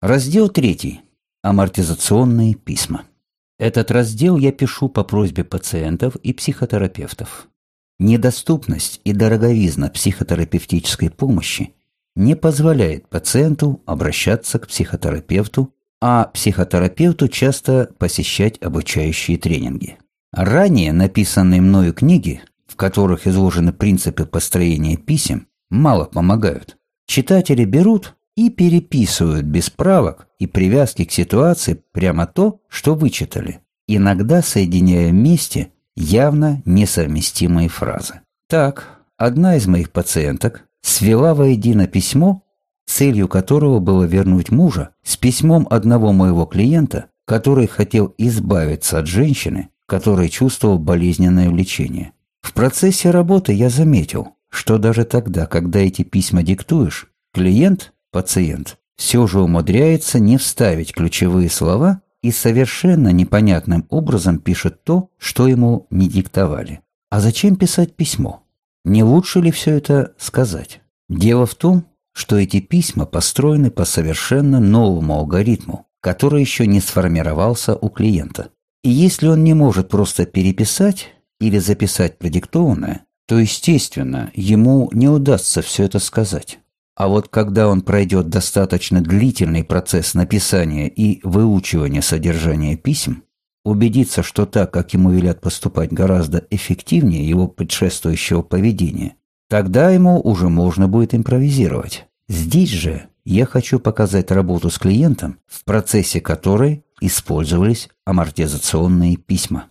Раздел третий. Амортизационные письма. Этот раздел я пишу по просьбе пациентов и психотерапевтов. Недоступность и дороговизна психотерапевтической помощи не позволяет пациенту обращаться к психотерапевту, а психотерапевту часто посещать обучающие тренинги. Ранее написанные мною книги, в которых изложены принципы построения писем, мало помогают. Читатели берут и переписывают без правок и привязки к ситуации прямо то, что вычитали, иногда соединяя вместе явно несовместимые фразы. Так, одна из моих пациенток свела воедино письмо, целью которого было вернуть мужа, с письмом одного моего клиента, который хотел избавиться от женщины, который чувствовал болезненное влечение. В процессе работы я заметил, что даже тогда, когда эти письма диктуешь, клиент пациент все же умудряется не вставить ключевые слова и совершенно непонятным образом пишет то, что ему не диктовали. А зачем писать письмо? Не лучше ли все это сказать? Дело в том, что эти письма построены по совершенно новому алгоритму, который еще не сформировался у клиента. И если он не может просто переписать или записать продиктованное, то, естественно, ему не удастся все это сказать. А вот когда он пройдет достаточно длительный процесс написания и выучивания содержания писем, убедиться, что так, как ему велят поступать, гораздо эффективнее его предшествующего поведения, тогда ему уже можно будет импровизировать. Здесь же я хочу показать работу с клиентом, в процессе которой использовались амортизационные письма.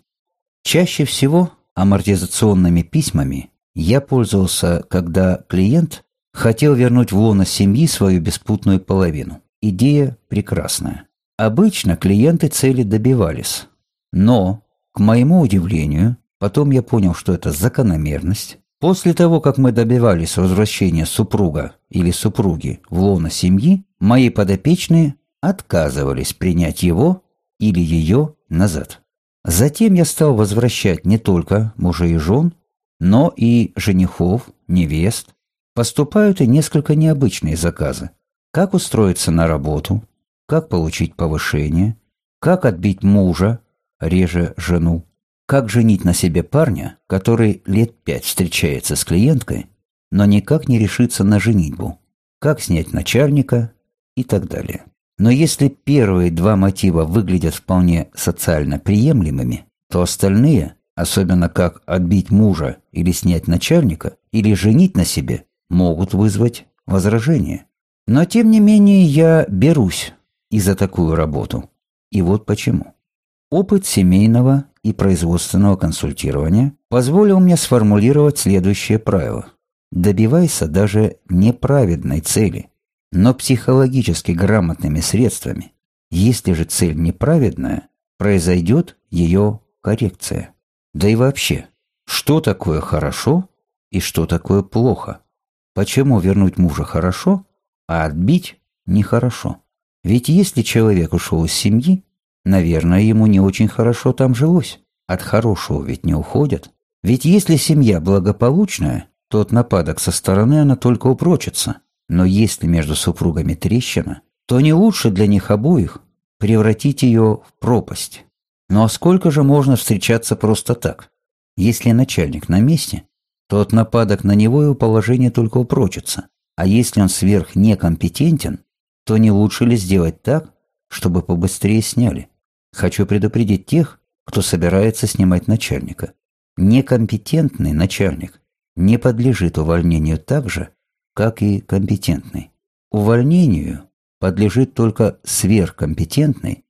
Чаще всего амортизационными письмами я пользовался, когда клиент хотел вернуть в лоно семьи свою беспутную половину. Идея прекрасная. Обычно клиенты цели добивались. Но, к моему удивлению, потом я понял, что это закономерность. После того, как мы добивались возвращения супруга или супруги в лоно семьи, мои подопечные отказывались принять его или ее назад. Затем я стал возвращать не только мужей и жен, но и женихов, невест, Поступают и несколько необычные заказы. Как устроиться на работу, как получить повышение, как отбить мужа, реже жену, как женить на себе парня, который лет пять встречается с клиенткой, но никак не решится на женитьбу, как снять начальника и так далее. Но если первые два мотива выглядят вполне социально приемлемыми, то остальные, особенно как отбить мужа или снять начальника, или женить на себе, могут вызвать возражение. Но тем не менее я берусь и за такую работу. И вот почему. Опыт семейного и производственного консультирования позволил мне сформулировать следующее правило. Добивайся даже неправедной цели, но психологически грамотными средствами. Если же цель неправедная, произойдет ее коррекция. Да и вообще, что такое хорошо и что такое плохо? Почему вернуть мужа хорошо, а отбить нехорошо? Ведь если человек ушел из семьи, наверное, ему не очень хорошо там жилось. От хорошего ведь не уходят. Ведь если семья благополучная, то от нападок со стороны она только упрочится. Но если между супругами трещина, то не лучше для них обоих превратить ее в пропасть. Ну а сколько же можно встречаться просто так? Если начальник на месте, то от нападок на него его положение только упрочится. А если он сверхнекомпетентен, то не лучше ли сделать так, чтобы побыстрее сняли? Хочу предупредить тех, кто собирается снимать начальника. Некомпетентный начальник не подлежит увольнению так же, как и компетентный. Увольнению подлежит только сверхкомпетентный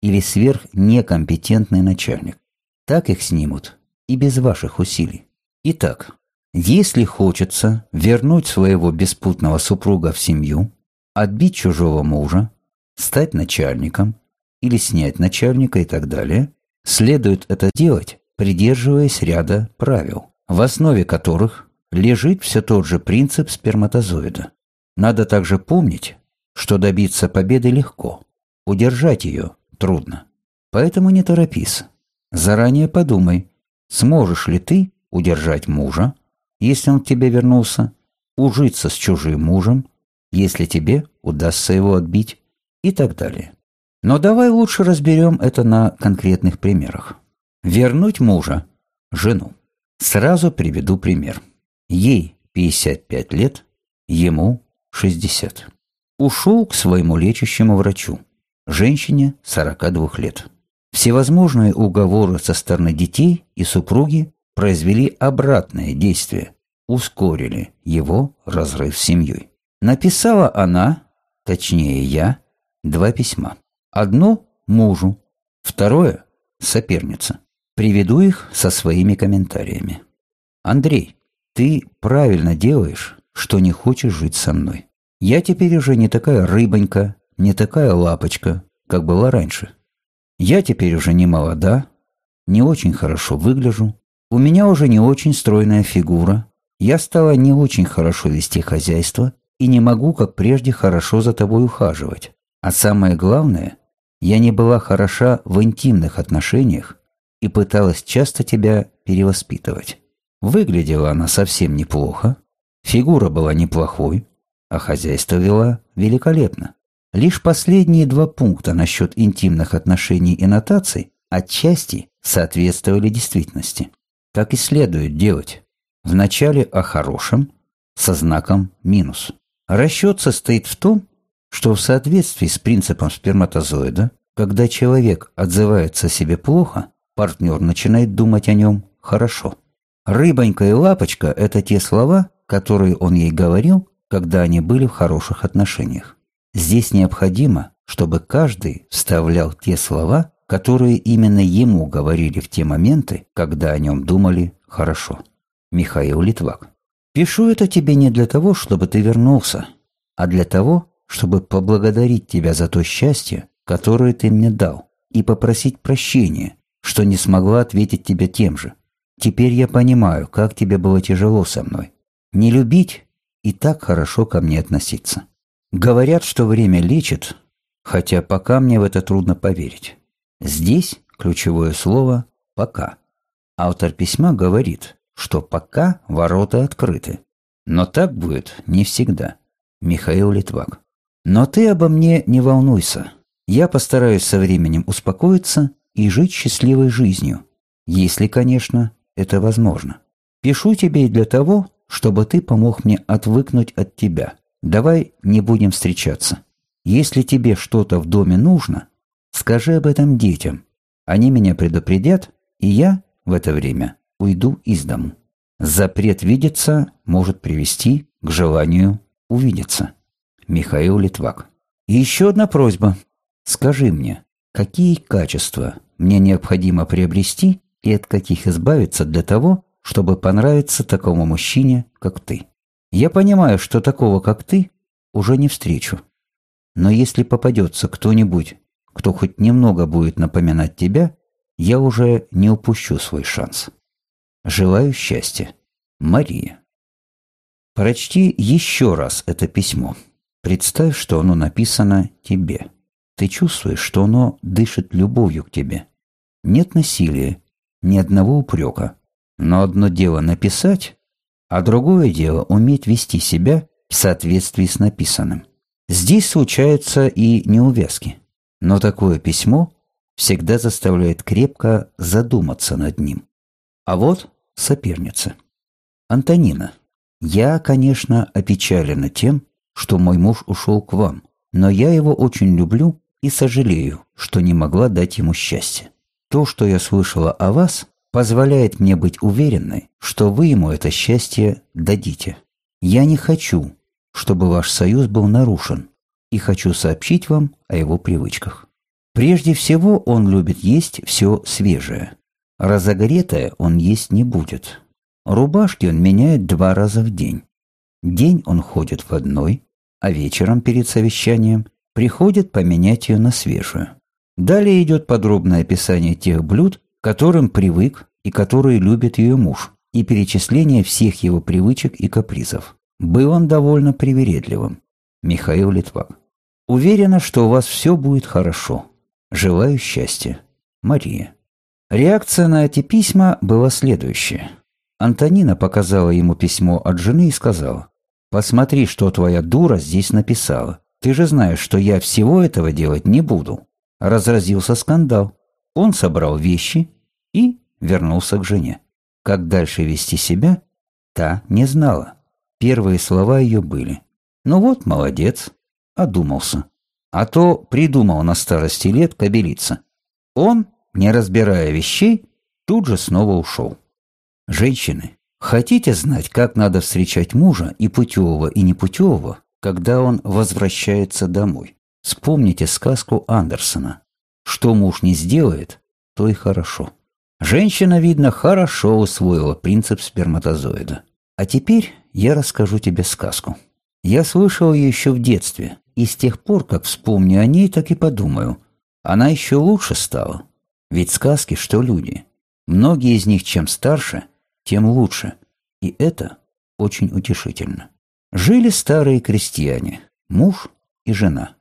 или сверхнекомпетентный начальник. Так их снимут и без ваших усилий. Итак, если хочется вернуть своего беспутного супруга в семью, отбить чужого мужа, стать начальником или снять начальника и так далее, следует это делать, придерживаясь ряда правил, в основе которых лежит все тот же принцип сперматозоида. Надо также помнить, что добиться победы легко, удержать ее трудно. Поэтому не торопись. Заранее подумай, сможешь ли ты удержать мужа, если он к тебе вернулся, ужиться с чужим мужем, если тебе удастся его отбить, и так далее. Но давай лучше разберем это на конкретных примерах. Вернуть мужа, жену. Сразу приведу пример. Ей 55 лет, ему 60. Ушел к своему лечащему врачу, женщине 42 лет. Всевозможные уговоры со стороны детей и супруги произвели обратное действие, ускорили его разрыв с семьей. Написала она, точнее я, два письма. Одно мужу, второе сопернице. Приведу их со своими комментариями. Андрей, ты правильно делаешь, что не хочешь жить со мной. Я теперь уже не такая рыбонька, не такая лапочка, как была раньше. Я теперь уже не молода, не очень хорошо выгляжу, у меня уже не очень стройная фигура, я стала не очень хорошо вести хозяйство и не могу, как прежде, хорошо за тобой ухаживать. А самое главное, я не была хороша в интимных отношениях и пыталась часто тебя перевоспитывать. Выглядела она совсем неплохо, фигура была неплохой, а хозяйство вела великолепно. Лишь последние два пункта насчет интимных отношений и нотаций отчасти соответствовали действительности. Так и следует делать. Вначале о хорошем, со знаком минус. Расчет состоит в том, что в соответствии с принципом сперматозоида, когда человек отзывается о себе плохо, партнер начинает думать о нем хорошо. «Рыбонька» и «лапочка» – это те слова, которые он ей говорил, когда они были в хороших отношениях. Здесь необходимо, чтобы каждый вставлял те слова, которые именно ему говорили в те моменты, когда о нем думали хорошо. Михаил Литвак. Пишу это тебе не для того, чтобы ты вернулся, а для того, чтобы поблагодарить тебя за то счастье, которое ты мне дал, и попросить прощения, что не смогла ответить тебе тем же. Теперь я понимаю, как тебе было тяжело со мной. Не любить и так хорошо ко мне относиться. Говорят, что время лечит, хотя пока мне в это трудно поверить. Здесь ключевое слово «пока». Автор письма говорит, что пока ворота открыты. Но так будет не всегда. Михаил Литвак. Но ты обо мне не волнуйся. Я постараюсь со временем успокоиться и жить счастливой жизнью. Если, конечно, это возможно. Пишу тебе и для того, чтобы ты помог мне отвыкнуть от тебя. Давай не будем встречаться. Если тебе что-то в доме нужно, скажи об этом детям. Они меня предупредят, и я в это время уйду из дому. Запрет видеться может привести к желанию увидеться. Михаил Литвак. И еще одна просьба. Скажи мне, какие качества мне необходимо приобрести и от каких избавиться для того, чтобы понравиться такому мужчине, как ты? Я понимаю, что такого, как ты, уже не встречу. Но если попадется кто-нибудь, кто хоть немного будет напоминать тебя, я уже не упущу свой шанс. Желаю счастья. Мария. Прочти еще раз это письмо. Представь, что оно написано тебе. Ты чувствуешь, что оно дышит любовью к тебе. Нет насилия, ни одного упрека. Но одно дело написать, а другое дело уметь вести себя в соответствии с написанным. Здесь случаются и неувязки, но такое письмо всегда заставляет крепко задуматься над ним. А вот соперница. Антонина, я, конечно, опечалена тем, что мой муж ушел к вам, но я его очень люблю и сожалею, что не могла дать ему счастье. То, что я слышала о вас, позволяет мне быть уверенной, что вы ему это счастье дадите. Я не хочу, чтобы ваш союз был нарушен, и хочу сообщить вам о его привычках. Прежде всего, он любит есть все свежее. Разогретое он есть не будет. Рубашки он меняет два раза в день. День он ходит в одной, а вечером перед совещанием приходит поменять ее на свежую. Далее идет подробное описание тех блюд, которым привык и которые любит ее муж, и перечисление всех его привычек и капризов. Был он довольно привередливым. Михаил Литвак. Уверена, что у вас все будет хорошо. Желаю счастья. Мария. Реакция на эти письма была следующая. Антонина показала ему письмо от жены и сказала, «Посмотри, что твоя дура здесь написала. Ты же знаешь, что я всего этого делать не буду. Разразился скандал. Он собрал вещи и вернулся к жене. Как дальше вести себя, та не знала. Первые слова ее были. Ну вот, молодец, одумался. А то придумал на старости лет кобелиться. Он, не разбирая вещей, тут же снова ушел. Женщины, хотите знать, как надо встречать мужа и путевого, и непутевого, когда он возвращается домой? Вспомните сказку Андерсона. Что муж не сделает, то и хорошо. Женщина, видно, хорошо усвоила принцип сперматозоида. А теперь я расскажу тебе сказку. Я слышал ее еще в детстве, и с тех пор, как вспомню о ней, так и подумаю. Она еще лучше стала. Ведь сказки, что люди. Многие из них чем старше, тем лучше. И это очень утешительно. Жили старые крестьяне, муж и жена.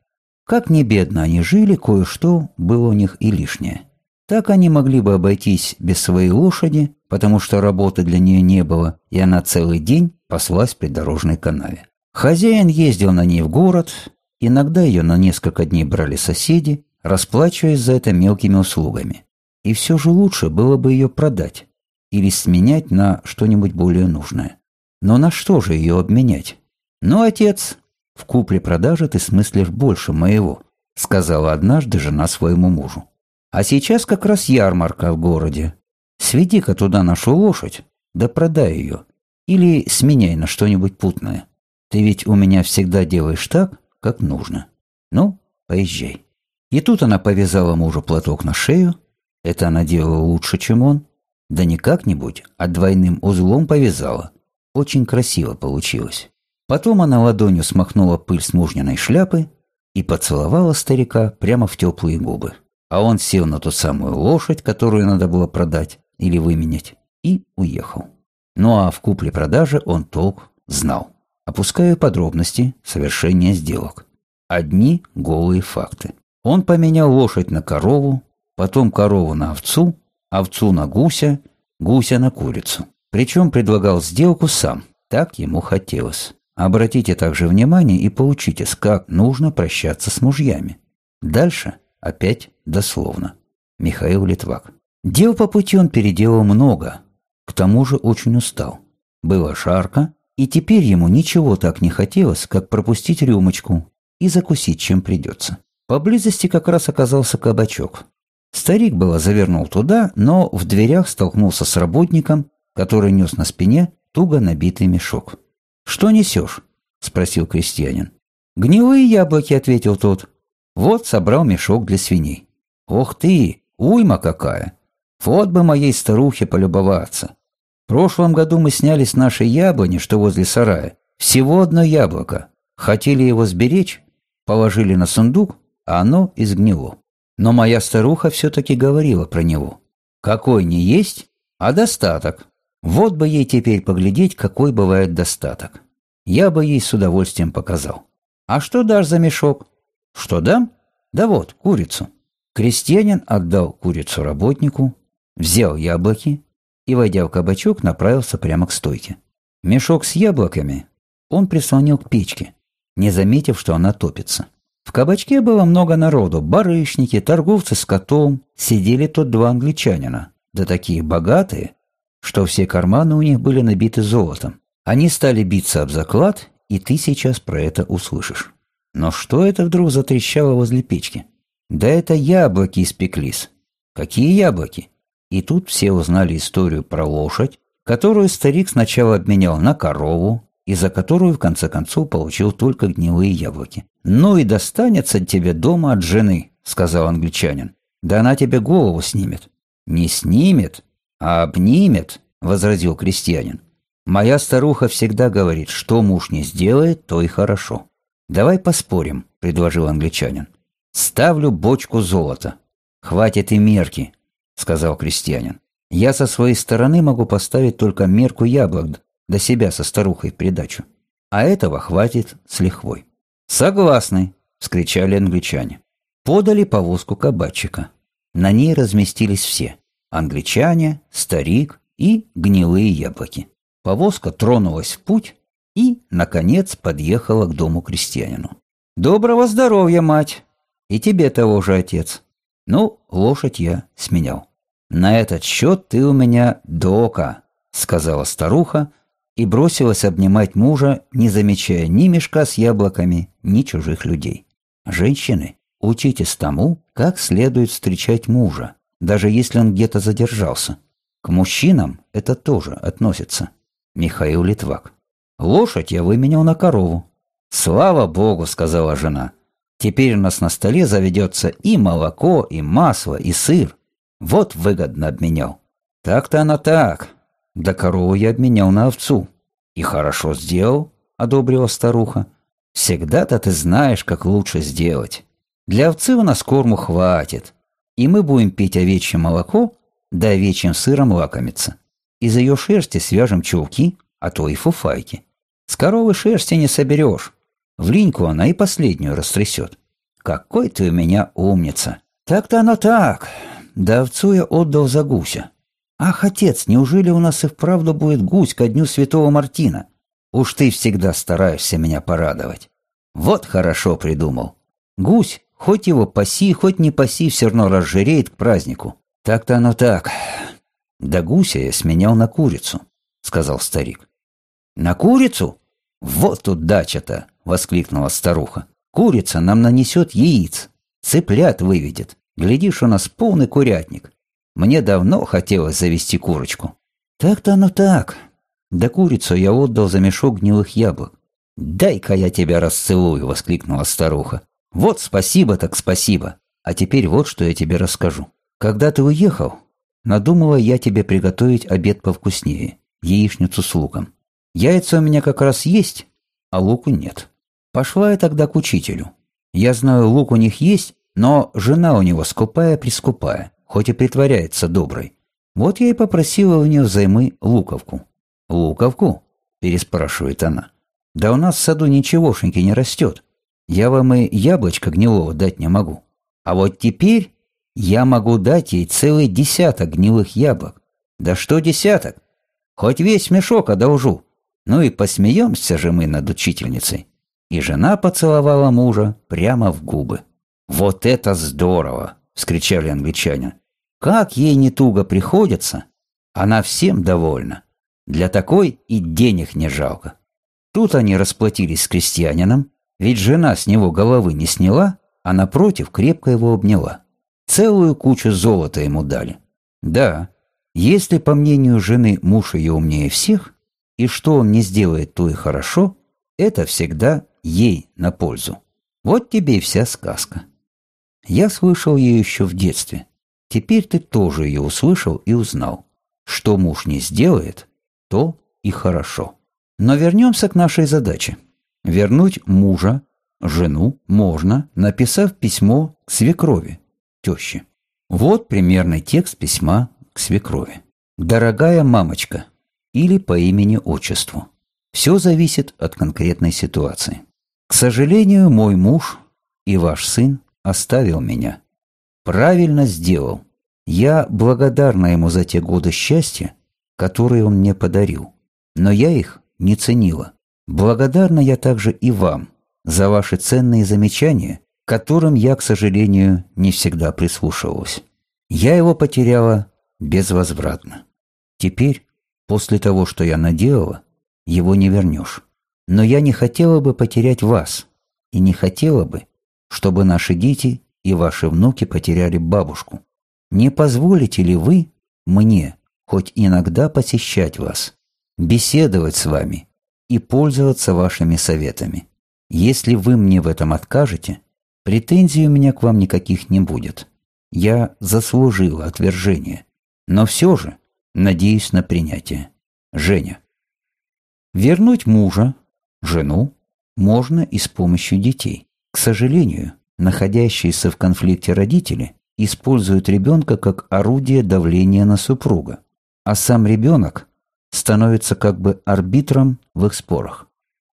Как не бедно они жили, кое-что было у них и лишнее. Так они могли бы обойтись без своей лошади, потому что работы для нее не было, и она целый день паслась при дорожной канаве. Хозяин ездил на ней в город, иногда ее на несколько дней брали соседи, расплачиваясь за это мелкими услугами. И все же лучше было бы ее продать или сменять на что-нибудь более нужное. Но на что же ее обменять? Ну, отец, в купле-продаже ты смыслишь больше моего, сказала однажды жена своему мужу. А сейчас как раз ярмарка в городе. Сведи-ка туда нашу лошадь, да продай ее. Или сменяй на что-нибудь путное. Ты ведь у меня всегда делаешь так, как нужно. Ну, поезжай. И тут она повязала мужу платок на шею. Это она делала лучше, чем он. Да не как-нибудь, а двойным узлом повязала. Очень красиво получилось. Потом она ладонью смахнула пыль с мужниной шляпы и поцеловала старика прямо в теплые губы а он сел на ту самую лошадь, которую надо было продать или выменять, и уехал. Ну а в купле-продаже он толк знал. Опускаю подробности совершения сделок. Одни голые факты. Он поменял лошадь на корову, потом корову на овцу, овцу на гуся, гуся на курицу. Причем предлагал сделку сам, так ему хотелось. Обратите также внимание и поучитесь, как нужно прощаться с мужьями. Дальше Опять дословно. Михаил Литвак. Дел по пути он переделал много. К тому же очень устал. Было жарко, и теперь ему ничего так не хотелось, как пропустить рюмочку и закусить, чем придется. Поблизости как раз оказался кабачок. Старик было завернул туда, но в дверях столкнулся с работником, который нес на спине туго набитый мешок. «Что несешь?» – спросил крестьянин. «Гнилые яблоки», – ответил тот. Вот собрал мешок для свиней. Ох ты, уйма какая! Вот бы моей старухе полюбоваться. Прошлом году мы сняли с нашей яблони, что возле сарая, всего одно яблоко. Хотели его сберечь, положили на сундук, а оно изгнило. Но моя старуха все-таки говорила про него. Какой не есть, а достаток. Вот бы ей теперь поглядеть, какой бывает достаток. Я бы ей с удовольствием показал. А что дашь за мешок? Что дам? Да вот, курицу. Крестьянин отдал курицу работнику, взял яблоки и, войдя в кабачок, направился прямо к стойке. Мешок с яблоками он прислонил к печке, не заметив, что она топится. В кабачке было много народу, барышники, торговцы с котом, сидели тут два англичанина, да такие богатые, что все карманы у них были набиты золотом. Они стали биться об заклад, и ты сейчас про это услышишь. Но что это вдруг затрещало возле печки? Да это яблоки испеклись. Какие яблоки? И тут все узнали историю про лошадь, которую старик сначала обменял на корову, и за которую в конце концов получил только гнилые яблоки. «Ну и достанется тебе дома от жены», — сказал англичанин. «Да она тебе голову снимет». «Не снимет, а обнимет», — возразил крестьянин. «Моя старуха всегда говорит, что муж не сделает, то и хорошо». «Давай поспорим», — предложил англичанин. «Ставлю бочку золота». «Хватит и мерки», — сказал крестьянин. «Я со своей стороны могу поставить только мерку яблок до себя со старухой в придачу. А этого хватит с лихвой». «Согласны», — вскричали англичане. Подали повозку кабачика. На ней разместились все — англичане, старик и гнилые яблоки. Повозка тронулась в путь, и, наконец, подъехала к дому крестьянину. Доброго здоровья, мать! И тебе того же, отец. Ну, лошадь я сменял. На этот счет ты у меня дока, сказала старуха и бросилась обнимать мужа, не замечая ни мешка с яблоками, ни чужих людей. Женщины, учитесь тому, как следует встречать мужа, даже если он где-то задержался. К мужчинам это тоже относится. Михаил Литвак. Лошадь я выменял на корову. Слава богу, сказала жена. Теперь у нас на столе заведется и молоко, и масло, и сыр. Вот выгодно обменял. Так-то оно так. Да корову я обменял на овцу. И хорошо сделал, одобрила старуха. Всегда-то ты знаешь, как лучше сделать. Для овцы у нас корму хватит. И мы будем пить овечье молоко, да овечьим сыром лакомиться. Из ее шерсти свяжем чулки, а то и фуфайки. С коровы шерсти не соберешь. В линьку она и последнюю растрясет. Какой ты у меня умница. Так-то оно так. Да овцу я отдал за гуся. Ах, отец, неужели у нас и вправду будет гусь ко дню святого Мартина? Уж ты всегда стараешься меня порадовать. Вот хорошо придумал. Гусь, хоть его паси, хоть не паси, все равно разжиреет к празднику. Так-то оно так. Да гуся я сменял на курицу, сказал старик. На курицу? Вот тут дача-то, воскликнула старуха. Курица нам нанесет яиц, цыплят выведет. Глядишь, у нас полный курятник. Мне давно хотелось завести курочку. Так-то оно так. Да курицу я отдал за мешок гнилых яблок. «Дай-ка я тебя расцелую!» — воскликнула старуха. «Вот спасибо так спасибо! А теперь вот что я тебе расскажу. Когда ты уехал, надумала я тебе приготовить обед повкуснее, яичницу с луком. Яйца у меня как раз есть, а луку нет. Пошла я тогда к учителю. Я знаю, лук у них есть, но жена у него скупая-прискупая, хоть и притворяется доброй. Вот я и попросила у нее взаймы луковку. «Луковку?» – переспрашивает она. «Да у нас в саду ничегошеньки не растет. Я вам и яблочко гнилого дать не могу. А вот теперь я могу дать ей целый десяток гнилых яблок. Да что десяток? Хоть весь мешок одолжу. Ну и посмеемся же мы над учительницей». И жена поцеловала мужа прямо в губы. «Вот это здорово!» — вскричали англичане. «Как ей не туго приходится! Она всем довольна. Для такой и денег не жалко». Тут они расплатились с крестьянином, ведь жена с него головы не сняла, а напротив крепко его обняла. Целую кучу золота ему дали. Да, если, по мнению жены, муж ее умнее всех, и что он не сделает, то и хорошо, это всегда ей на пользу. Вот тебе и вся сказка. Я слышал ее еще в детстве. Теперь ты тоже ее услышал и узнал. Что муж не сделает, то и хорошо. Но вернемся к нашей задаче. Вернуть мужа, жену можно, написав письмо к свекрови, теще. Вот примерный текст письма к свекрови. «Дорогая мамочка» или по имени-отчеству. Все зависит от конкретной ситуации. К сожалению, мой муж и ваш сын оставил меня. Правильно сделал. Я благодарна ему за те годы счастья, которые он мне подарил. Но я их не ценила. Благодарна я также и вам за ваши ценные замечания, которым я, к сожалению, не всегда прислушивалась. Я его потеряла безвозвратно. Теперь, после того, что я наделала, его не вернешь. Но я не хотела бы потерять вас, и не хотела бы, чтобы наши дети и ваши внуки потеряли бабушку. Не позволите ли вы мне хоть иногда посещать вас, беседовать с вами и пользоваться вашими советами? Если вы мне в этом откажете, претензий у меня к вам никаких не будет. Я заслужила отвержение, но все же надеюсь на принятие. Женя. Вернуть мужа Жену можно и с помощью детей. К сожалению, находящиеся в конфликте родители используют ребенка как орудие давления на супруга, а сам ребенок становится как бы арбитром в их спорах.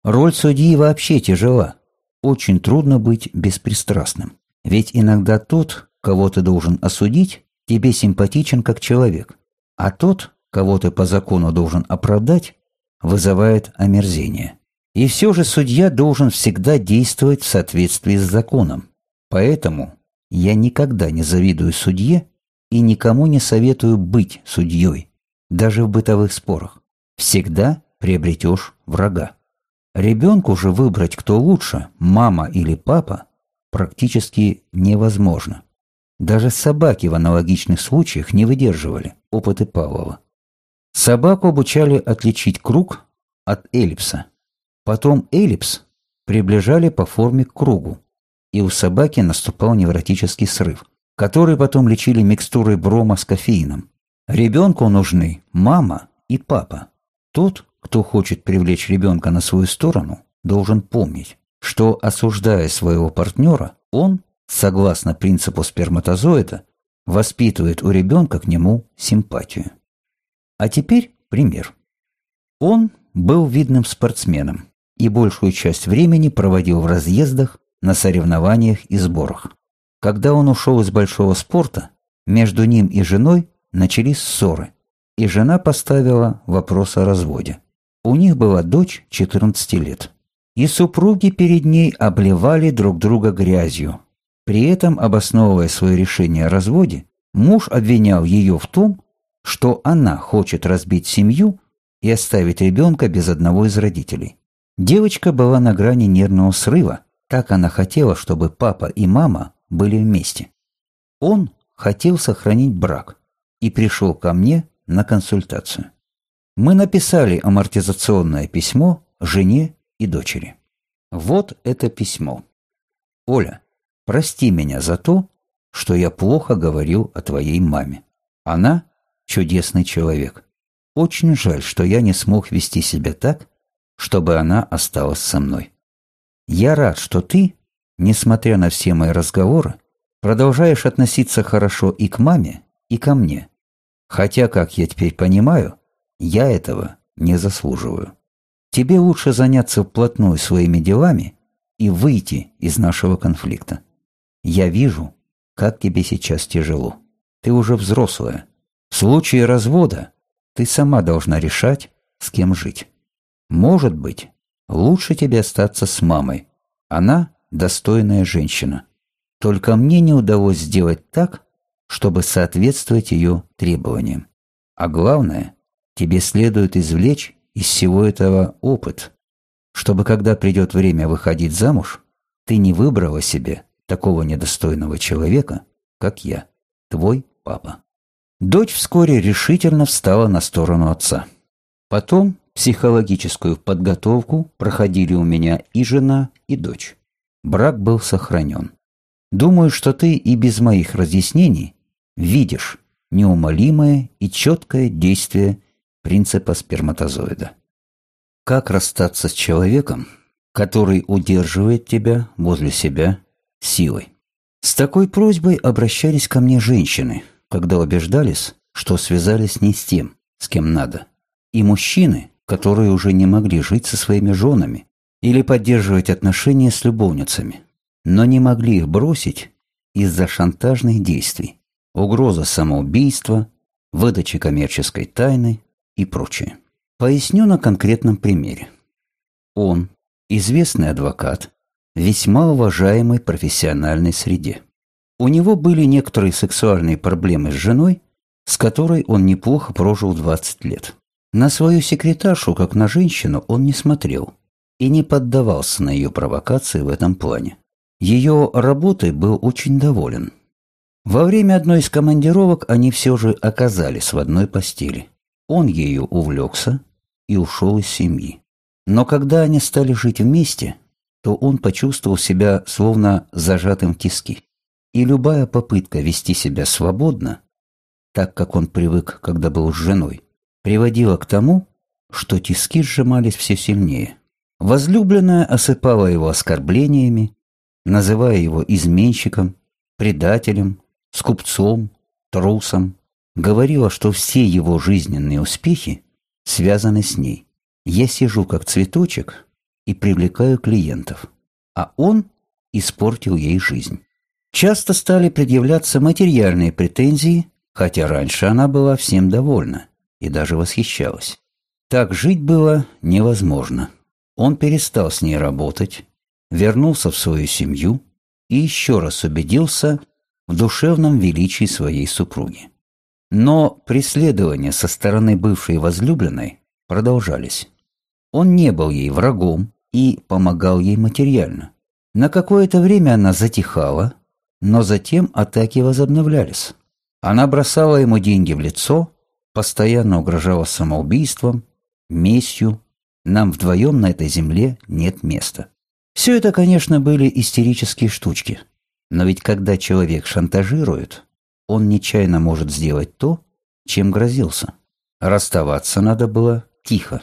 Роль судьи вообще тяжела. Очень трудно быть беспристрастным. Ведь иногда тот, кого ты должен осудить, тебе симпатичен как человек, а тот, кого ты по закону должен оправдать, вызывает омерзение. И все же судья должен всегда действовать в соответствии с законом. Поэтому я никогда не завидую судье и никому не советую быть судьей, даже в бытовых спорах. Всегда приобретешь врага. Ребенку же выбрать, кто лучше, мама или папа, практически невозможно. Даже собаки в аналогичных случаях не выдерживали опыты Павлова. Собаку обучали отличить круг от эллипса. Потом эллипс приближали по форме к кругу, и у собаки наступал невротический срыв, который потом лечили микстурой брома с кофеином. Ребенку нужны мама и папа. Тот, кто хочет привлечь ребенка на свою сторону, должен помнить, что, осуждая своего партнера, он, согласно принципу сперматозоида, воспитывает у ребенка к нему симпатию. А теперь пример. Он был видным спортсменом и большую часть времени проводил в разъездах, на соревнованиях и сборах. Когда он ушел из большого спорта, между ним и женой начались ссоры, и жена поставила вопрос о разводе. У них была дочь 14 лет. И супруги перед ней обливали друг друга грязью. При этом, обосновывая свое решение о разводе, муж обвинял ее в том, что она хочет разбить семью и оставить ребенка без одного из родителей. Девочка была на грани нервного срыва, так она хотела, чтобы папа и мама были вместе. Он хотел сохранить брак и пришел ко мне на консультацию мы написали амортизационное письмо жене и дочери. Вот это письмо. Оля, прости меня за то, что я плохо говорил о твоей маме. Она чудесный человек. Очень жаль, что я не смог вести себя так, чтобы она осталась со мной. Я рад, что ты, несмотря на все мои разговоры, продолжаешь относиться хорошо и к маме, и ко мне. Хотя, как я теперь понимаю, я этого не заслуживаю. Тебе лучше заняться вплотную своими делами и выйти из нашего конфликта. Я вижу, как тебе сейчас тяжело. Ты уже взрослая. В случае развода ты сама должна решать, с кем жить. Может быть, лучше тебе остаться с мамой. Она достойная женщина. Только мне не удалось сделать так, чтобы соответствовать ее требованиям. А главное, тебе следует извлечь из всего этого опыт, чтобы когда придет время выходить замуж, ты не выбрала себе такого недостойного человека, как я, твой папа. Дочь вскоре решительно встала на сторону отца. Потом психологическую подготовку проходили у меня и жена, и дочь. Брак был сохранен. Думаю, что ты и без моих разъяснений видишь неумолимое и четкое действие принципа сперматозоида. Как расстаться с человеком, который удерживает тебя возле себя силой? С такой просьбой обращались ко мне женщины, когда убеждались, что связались не с тем, с кем надо. И мужчины, которые уже не могли жить со своими женами или поддерживать отношения с любовницами, но не могли их бросить из-за шантажных действий, угроза самоубийства, выдачи коммерческой тайны, и прочее. Поясню на конкретном примере. Он, известный адвокат, весьма уважаемый в профессиональной среде. У него были некоторые сексуальные проблемы с женой, с которой он неплохо прожил 20 лет. На свою секретаршу, как на женщину, он не смотрел и не поддавался на ее провокации в этом плане. Ее работой был очень доволен. Во время одной из командировок они все же оказались в одной постели. Он ею увлекся и ушел из семьи. Но когда они стали жить вместе, то он почувствовал себя словно зажатым в тиски. И любая попытка вести себя свободно, так как он привык, когда был с женой, приводила к тому, что тиски сжимались все сильнее. Возлюбленная осыпала его оскорблениями, называя его изменщиком, предателем, скупцом, трусом, говорила, что все его жизненные успехи связаны с ней. Я сижу как цветочек и привлекаю клиентов, а он испортил ей жизнь. Часто стали предъявляться материальные претензии, хотя раньше она была всем довольна и даже восхищалась. Так жить было невозможно. Он перестал с ней работать, вернулся в свою семью и еще раз убедился в душевном величии своей супруги. Но преследования со стороны бывшей возлюбленной продолжались. Он не был ей врагом и помогал ей материально. На какое-то время она затихала, но затем атаки возобновлялись. Она бросала ему деньги в лицо, постоянно угрожала самоубийством, местью. Нам вдвоем на этой земле нет места. Все это, конечно, были истерические штучки. Но ведь когда человек шантажирует, он нечаянно может сделать то, чем грозился. Расставаться надо было тихо.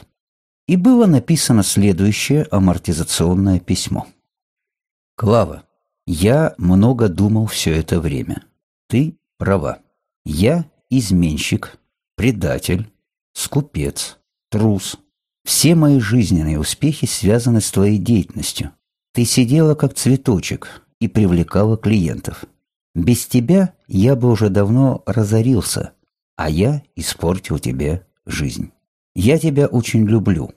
И было написано следующее амортизационное письмо. «Клава, я много думал все это время. Ты права. Я изменщик, предатель, скупец, трус. Все мои жизненные успехи связаны с твоей деятельностью. Ты сидела как цветочек и привлекала клиентов. Без тебя я бы уже давно разорился, а я испортил тебе жизнь. Я тебя очень люблю,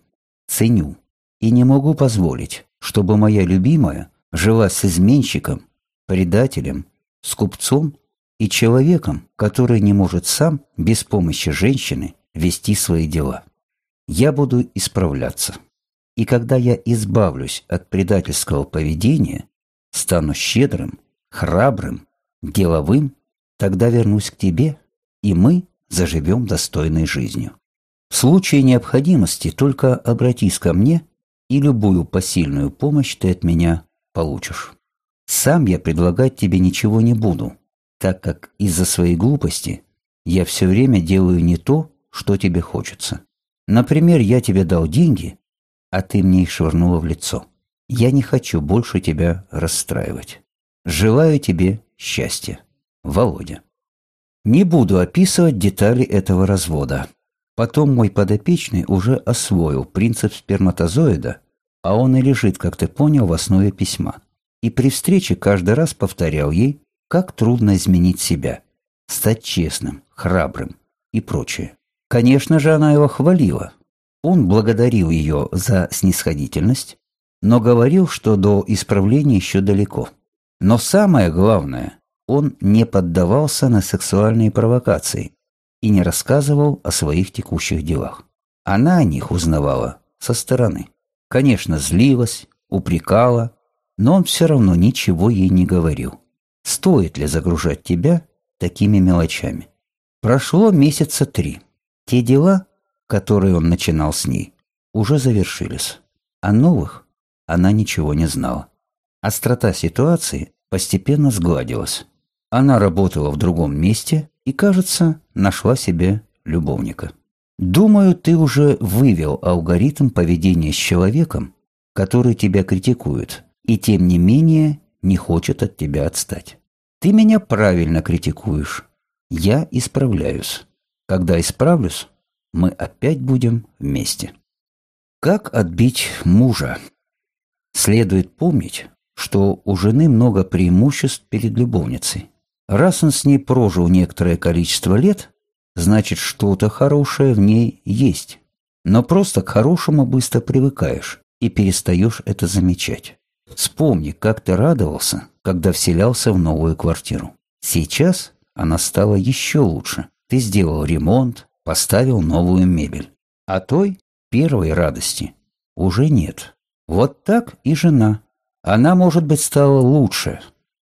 ценю и не могу позволить, чтобы моя любимая жила с изменщиком, предателем, скупцом и человеком, который не может сам, без помощи женщины, вести свои дела. Я буду исправляться. И когда я избавлюсь от предательского поведения, стану щедрым, храбрым, деловым, тогда вернусь к тебе, и мы заживем достойной жизнью. В случае необходимости только обратись ко мне, и любую посильную помощь ты от меня получишь. Сам я предлагать тебе ничего не буду, так как из-за своей глупости я все время делаю не то, что тебе хочется. Например, я тебе дал деньги, а ты мне их швырнула в лицо. Я не хочу больше тебя расстраивать. Желаю тебе счастья. Володя. Не буду описывать детали этого развода. Потом мой подопечный уже освоил принцип сперматозоида, а он и лежит, как ты понял, в основе письма. И при встрече каждый раз повторял ей, как трудно изменить себя, стать честным, храбрым и прочее. Конечно же, она его хвалила, он благодарил ее за снисходительность, но говорил, что до исправления еще далеко. Но самое главное, он не поддавался на сексуальные провокации и не рассказывал о своих текущих делах. Она о них узнавала со стороны. Конечно, злилась, упрекала, но он все равно ничего ей не говорил. Стоит ли загружать тебя такими мелочами? Прошло месяца три. Те дела, которые он начинал с ней, уже завершились. О новых она ничего не знала. Острота ситуации постепенно сгладилась. Она работала в другом месте и, кажется, нашла себе любовника. Думаю, ты уже вывел алгоритм поведения с человеком, который тебя критикует, и тем не менее не хочет от тебя отстать. Ты меня правильно критикуешь. Я исправляюсь. Когда исправлюсь, мы опять будем вместе. Как отбить мужа? Следует помнить, что у жены много преимуществ перед любовницей. Раз он с ней прожил некоторое количество лет, значит что-то хорошее в ней есть. Но просто к хорошему быстро привыкаешь и перестаешь это замечать. Вспомни, как ты радовался, когда вселялся в новую квартиру. Сейчас она стала еще лучше. Ты сделал ремонт, поставил новую мебель. А той, первой радости, уже нет. Вот так и жена. Она, может быть, стала лучше,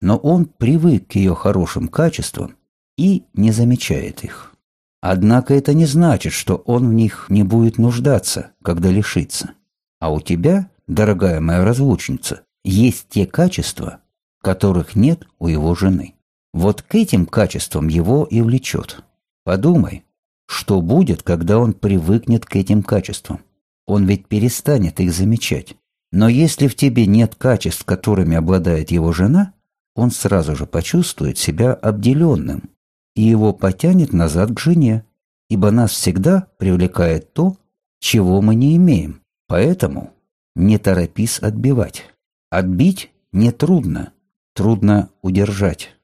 но он привык к ее хорошим качествам и не замечает их. Однако это не значит, что он в них не будет нуждаться, когда лишится. А у тебя, дорогая моя разлучница, есть те качества, которых нет у его жены. Вот к этим качествам его и влечет. Подумай, что будет, когда он привыкнет к этим качествам? Он ведь перестанет их замечать. Но если в тебе нет качеств, которыми обладает его жена, он сразу же почувствует себя обделенным, и его потянет назад к жене, ибо нас всегда привлекает то, чего мы не имеем. Поэтому не торопись отбивать. Отбить нетрудно, трудно удержать.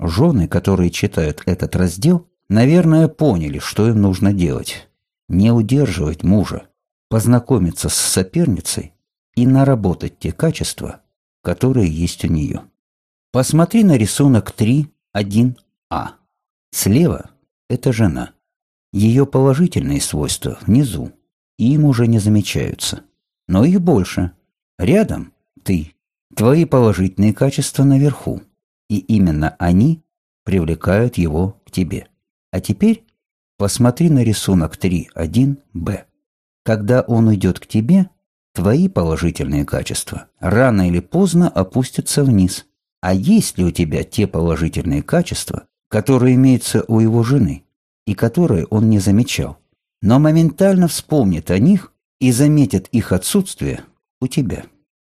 Жены, которые читают этот раздел, Наверное, поняли, что им нужно делать. Не удерживать мужа, познакомиться с соперницей и наработать те качества, которые есть у нее. Посмотри на рисунок 3.1а. Слева – это жена. Ее положительные свойства внизу, им уже не замечаются. Но их больше. Рядом – ты. Твои положительные качества наверху. И именно они привлекают его к тебе. А теперь посмотри на рисунок 3.1b. Когда он уйдет к тебе, твои положительные качества рано или поздно опустятся вниз. А есть ли у тебя те положительные качества, которые имеются у его жены и которые он не замечал, но моментально вспомнит о них и заметит их отсутствие у тебя?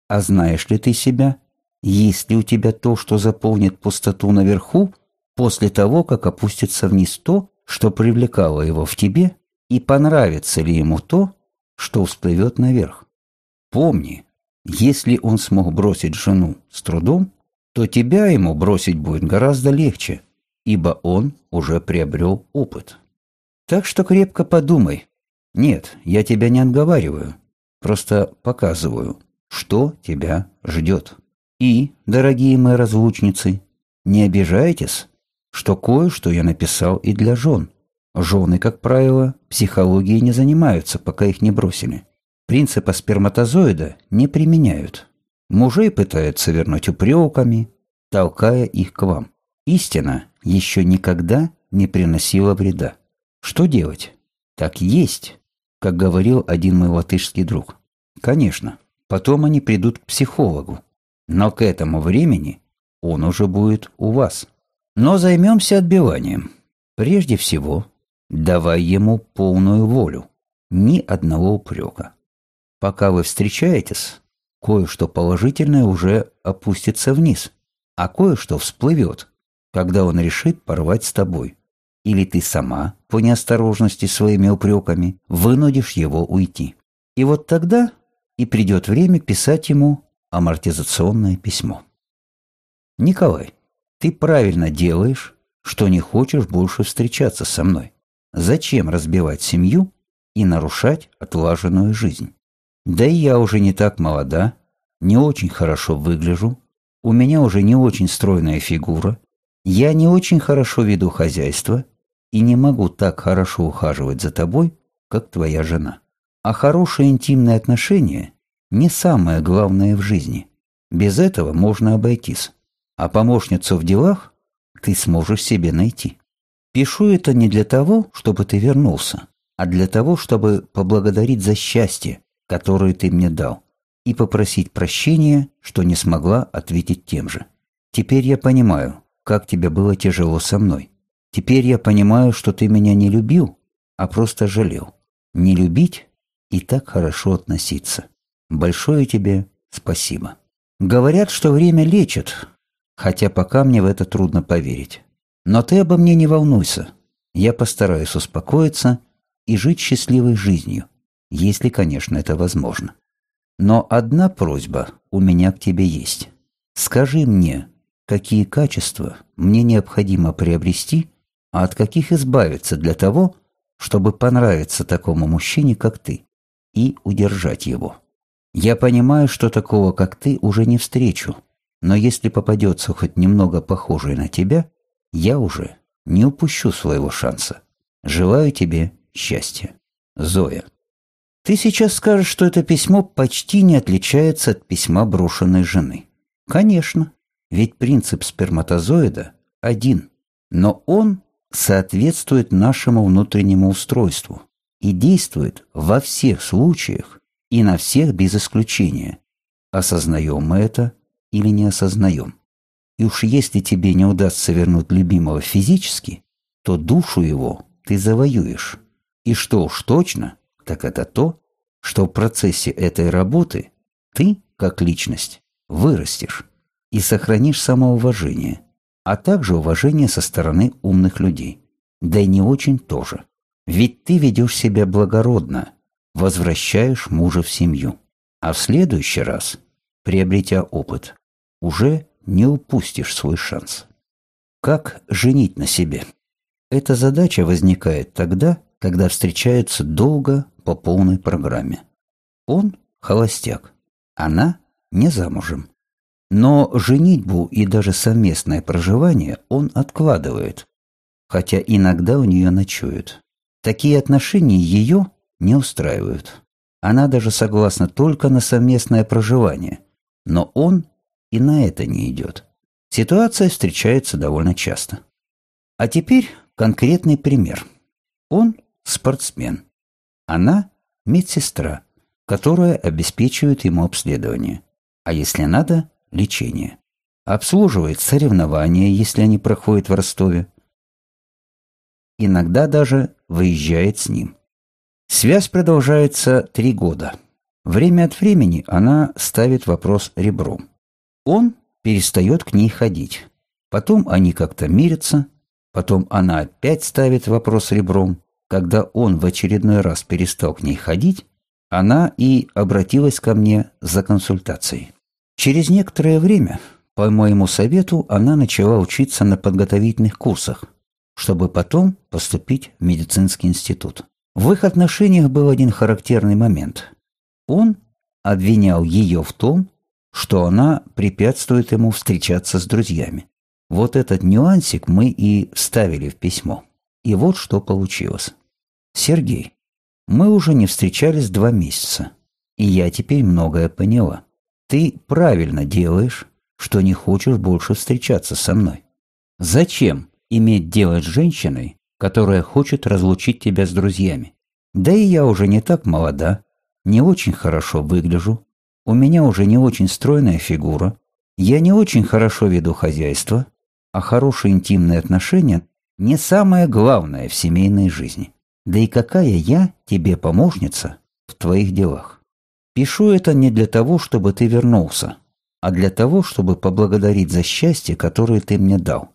А знаешь ли ты себя? Есть ли у тебя то, что заполнит пустоту наверху после того, как опустится вниз то, что привлекало его в тебе, и понравится ли ему то, что всплывет наверх? Помни, если он смог бросить жену с трудом, то тебя ему бросить будет гораздо легче, ибо он уже приобрел опыт. Так что крепко подумай. Нет, я тебя не отговариваю, просто показываю, что тебя ждет. И, дорогие мои разлучницы, не обижайтесь, что кое-что я написал и для жен. Жены, как правило, психологией не занимаются, пока их не бросили. Принципа сперматозоида не применяют. Мужей пытаются вернуть упреками, толкая их к вам. Истина еще никогда не приносила вреда. Что делать? Так есть, как говорил один мой латышский друг. Конечно, потом они придут к психологу, но к этому времени он уже будет у вас. Но займемся отбиванием. Прежде всего, давай ему полную волю, ни одного упрека. Пока вы встречаетесь, кое-что положительное уже опустится вниз, а кое-что всплывет, когда он решит порвать с тобой. Или ты сама, по неосторожности своими упреками, вынудишь его уйти. И вот тогда и придет время писать ему амортизационное письмо. Николай, ты правильно делаешь, что не хочешь больше встречаться со мной. Зачем разбивать семью и нарушать отлаженную жизнь? Да и я уже не так молода, не очень хорошо выгляжу, у меня уже не очень стройная фигура, я не очень хорошо веду хозяйство и не могу так хорошо ухаживать за тобой, как твоя жена. А хорошие интимные отношения не самое главное в жизни. Без этого можно обойтись. А помощницу в делах ты сможешь себе найти. Пишу это не для того, чтобы ты вернулся, а для того, чтобы поблагодарить за счастье, которую ты мне дал, и попросить прощения, что не смогла ответить тем же. Теперь я понимаю, как тебе было тяжело со мной. Теперь я понимаю, что ты меня не любил, а просто жалел. Не любить и так хорошо относиться. Большое тебе спасибо. Говорят, что время лечит, хотя пока мне в это трудно поверить. Но ты обо мне не волнуйся. Я постараюсь успокоиться и жить счастливой жизнью если, конечно, это возможно. Но одна просьба у меня к тебе есть. Скажи мне, какие качества мне необходимо приобрести, а от каких избавиться для того, чтобы понравиться такому мужчине, как ты, и удержать его. Я понимаю, что такого, как ты, уже не встречу, но если попадется хоть немного похожий на тебя, я уже не упущу своего шанса. Желаю тебе счастья. Зоя. Ты сейчас скажешь, что это письмо почти не отличается от письма брошенной жены. Конечно, ведь принцип сперматозоида один, но он соответствует нашему внутреннему устройству и действует во всех случаях и на всех без исключения. Осознаем мы это или не осознаем. И уж если тебе не удастся вернуть любимого физически, то душу его ты завоюешь. И что уж точно, так это то, что в процессе этой работы ты, как личность, вырастешь и сохранишь самоуважение, а также уважение со стороны умных людей. Да и не очень тоже. Ведь ты ведешь себя благородно, возвращаешь мужа в семью. А в следующий раз, приобретя опыт, уже не упустишь свой шанс. Как женить на себе? Эта задача возникает тогда, когда встречаются долго по полной программе. Он – холостяк, Она не замужем. Но женитьбу и даже совместное проживание он откладывает, хотя иногда у нее ночует. Такие отношения ее не устраивают. Она даже согласна только на совместное проживание, но он и на это не идет. Ситуация встречается довольно часто. А теперь конкретный пример. Он спортсмен. Она медсестра, которая обеспечивает ему обследование. А если надо, лечение. Обслуживает соревнования, если они проходят в Ростове. Иногда даже выезжает с ним. Связь продолжается три года. Время от времени она ставит вопрос ребром. Он перестает к ней ходить. Потом они как-то мирятся, потом она опять ставит вопрос ребром. Когда он в очередной раз перестал к ней ходить, она и обратилась ко мне за консультацией. Через некоторое время, по моему совету, она начала учиться на подготовительных курсах, чтобы потом поступить в медицинский институт. В их отношениях был один характерный момент. Он обвинял ее в том, что она препятствует ему встречаться с друзьями. Вот этот нюансик мы и вставили в письмо. И вот что получилось. Сергей, мы уже не встречались два месяца, и я теперь многое поняла. Ты правильно делаешь, что не хочешь больше встречаться со мной. Зачем иметь дело с женщиной, которая хочет разлучить тебя с друзьями? Да и я уже не так молода, не очень хорошо выгляжу, у меня уже не очень стройная фигура, я не очень хорошо веду хозяйство, а хорошие интимные отношения не самое главное в семейной жизни. Да и какая я тебе помощница в твоих делах? Пишу это не для того, чтобы ты вернулся, а для того, чтобы поблагодарить за счастье, которое ты мне дал,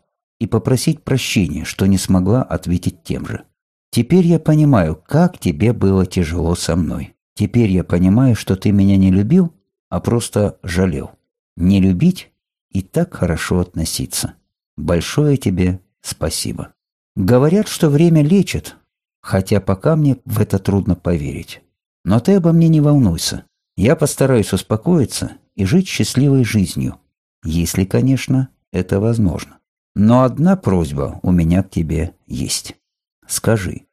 и попросить прощения, что не смогла ответить тем же. Теперь я понимаю, как тебе было тяжело со мной. Теперь я понимаю, что ты меня не любил, а просто жалел. Не любить и так хорошо относиться. Большое тебе спасибо. Говорят, что время лечит, хотя пока мне в это трудно поверить. Но ты обо мне не волнуйся. Я постараюсь успокоиться и жить счастливой жизнью, если, конечно, это возможно. Но одна просьба у меня к тебе есть. Скажи,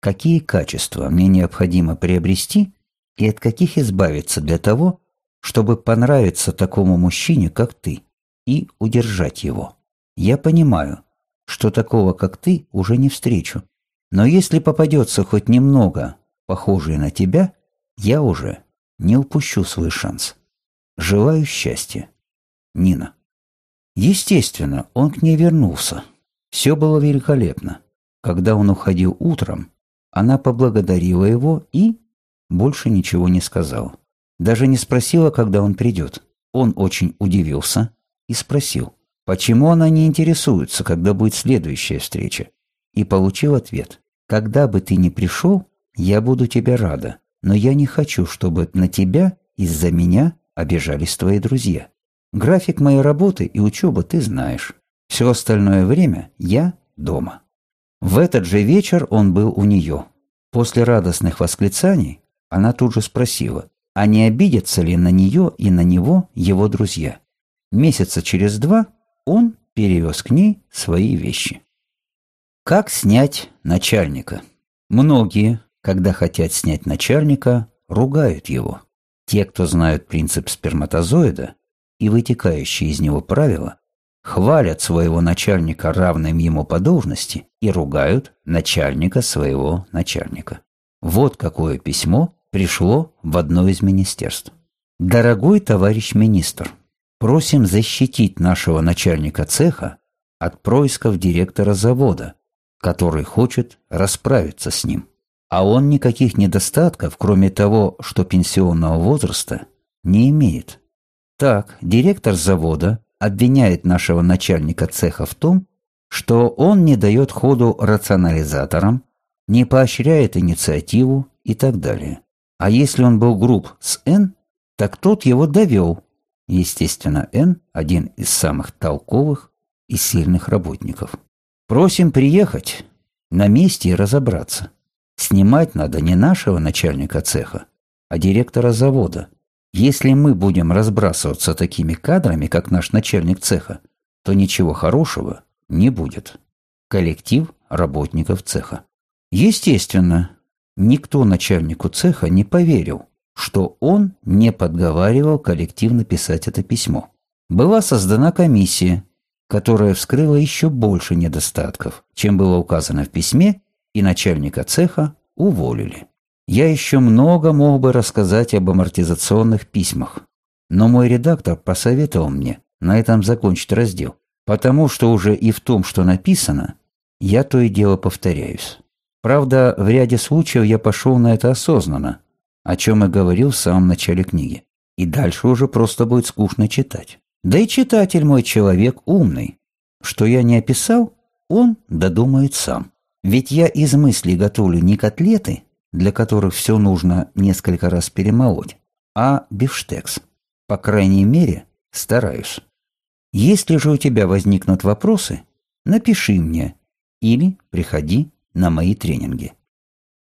какие качества мне необходимо приобрести и от каких избавиться для того, чтобы понравиться такому мужчине, как ты, и удержать его? Я понимаю, что такого, как ты, уже не встречу. Но если попадется хоть немного похожий на тебя, я уже не упущу свой шанс. Желаю счастья. Нина. Естественно, он к ней вернулся. Все было великолепно. Когда он уходил утром, она поблагодарила его и больше ничего не сказала. Даже не спросила, когда он придет. Он очень удивился и спросил, почему она не интересуется, когда будет следующая встреча. И получил ответ, когда бы ты ни пришел, я буду тебе рада но я не хочу, чтобы на тебя из-за меня обижались твои друзья. График моей работы и учебы ты знаешь. Все остальное время я дома. В этот же вечер он был у нее. После радостных восклицаний она тут же спросила, а не обидятся ли на нее и на него его друзья. Месяца через два он перевез к ней свои вещи. Как снять начальника? Многие, когда хотят снять начальника, ругают его. Те, кто знают принцип сперматозоида и вытекающие из него правила, хвалят своего начальника равным ему по должности и ругают начальника своего начальника. Вот какое письмо пришло в одно из министерств. Дорогой товарищ министр, просим защитить нашего начальника цеха от происков директора завода, который хочет расправиться с ним а он никаких недостатков, кроме того, что пенсионного возраста, не имеет. Так, директор завода обвиняет нашего начальника цеха в том, что он не дает ходу рационализаторам, не поощряет инициативу и так далее. А если он был груб с Н, так тот его довел. Естественно, Н – один из самых толковых и сильных работников. Просим приехать на месте и разобраться. Снимать надо не нашего начальника цеха, а директора завода. Если мы будем разбрасываться такими кадрами, как наш начальник цеха, то ничего хорошего не будет. Коллектив работников цеха. Естественно, никто начальнику цеха не поверил, что он не подговаривал коллектив написать это письмо. Была создана комиссия, которая вскрыла еще больше недостатков, чем было указано в письме, и начальника цеха уволили. Я еще много мог бы рассказать об амортизационных письмах, но мой редактор посоветовал мне на этом закончить раздел, потому что уже и в том, что написано, я то и дело повторяюсь. Правда, в ряде случаев я пошел на это осознанно, о чем и говорил в самом начале книги. И дальше уже просто будет скучно читать. Да и читатель мой человек умный. Что я не описал, он додумает сам. Ведь я из мыслей готовлю не котлеты, для которых все нужно несколько раз перемолоть, а бифштекс. По крайней мере, стараюсь. Если же у тебя возникнут вопросы, напиши мне или приходи на мои тренинги.